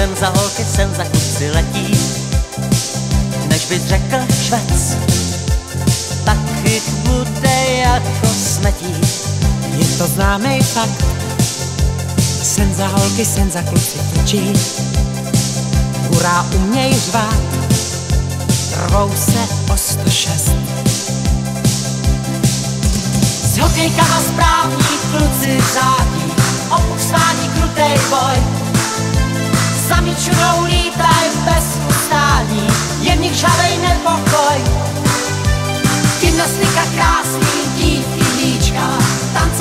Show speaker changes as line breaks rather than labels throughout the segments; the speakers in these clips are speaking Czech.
Sen za holky, sen za kluci letí, než bys řekl švec, tak jich bude jako smetí.
Je to známý fakt, sen za holky, sen za kluci frčí. Hurá uměj řvát, rvou se o 106.
Z hokejkama správní kluci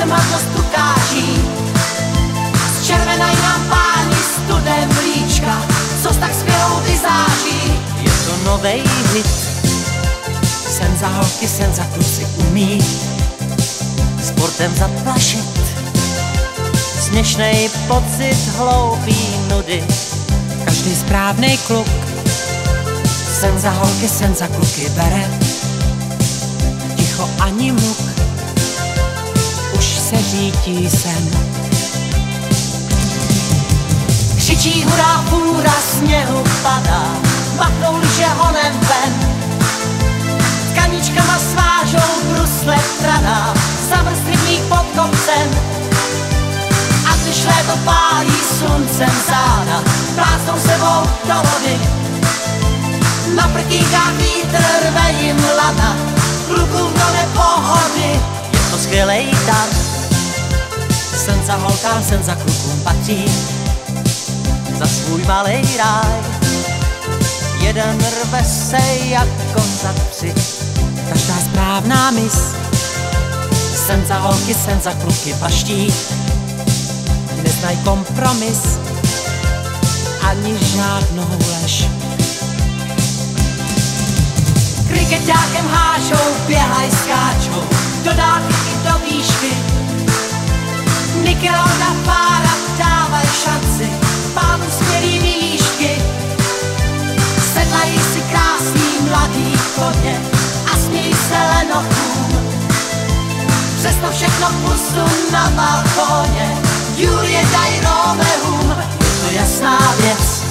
tance mladnost ukáží. Z červenaj nám páni studem líčka, co tak skvělou vizáží. Je to novej hit,
Sen za holky, sen za kluci umí.
sportem zaplašit. Směšnej pocit hloupý nudy,
Každý správný kluk Sen za holky, sen za kluky bere Ticho ani muk Už se řítí sen
křičí hurá, fůra sněhu padá, machnou liže honem ven. S kaničkama svážou brusle traná, zamrzlivník pod kopcem. A když léto pálí sluncem záda, plásnou sebou do vody. Na prkýkách vítr rve jim lana, klukům do nepohody. Je to skvělej sen za holkám, sen za klukům patří za svůj malej ráj. Jeden rve se jako za tři,
Každá správná mis Sen za holky, sen za kluky paští Neznaj kompromis Ani žádnou lež
krikeťákem hážou, běhaj, skáčou, do dálky i do výšky. Lauda, Pára a. Přesto všechno pusu na balkóně, Julie daj Romeum, je to jasná věc.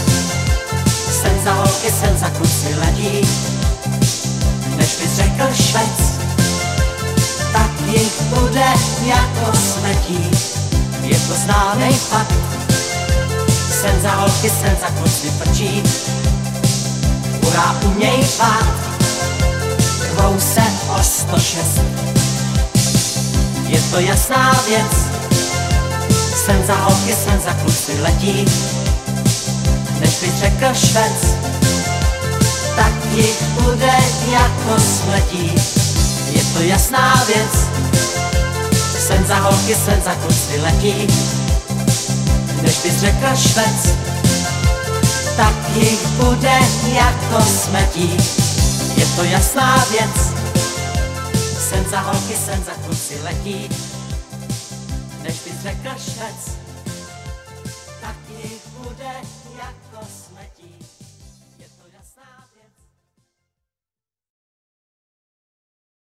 Sen za holky, sen za kluci ledí, než bys řekl švec, tak jich bude jako smetí. Je to známý fakt, sen za holky, sen za kluci frčí. Hurá, uměj řvát, rvou se o 106. Je to jasná věc, sen za holky, sen za kluci letí. Než bys řekl švec, tak jich bude jako smetí. Je to jasná věc, sen za holky, sen za kluci letí. Než bys řekl švec, tak jich bude jako smetí. Je to jasná věc, sen za holky, sen za kluci letí. Než bys řekl švec, tak jich bude jako smetí.